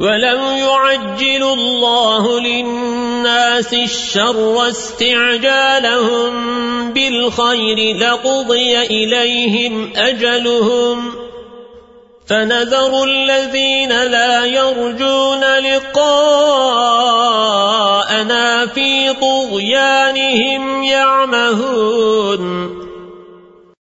ولو يعجل الله للناس الشر استعجالهم بالخير لقضي إليهم أجلهم فنذر الذين لا يرجون لقاءنا في طغيانهم يعمهون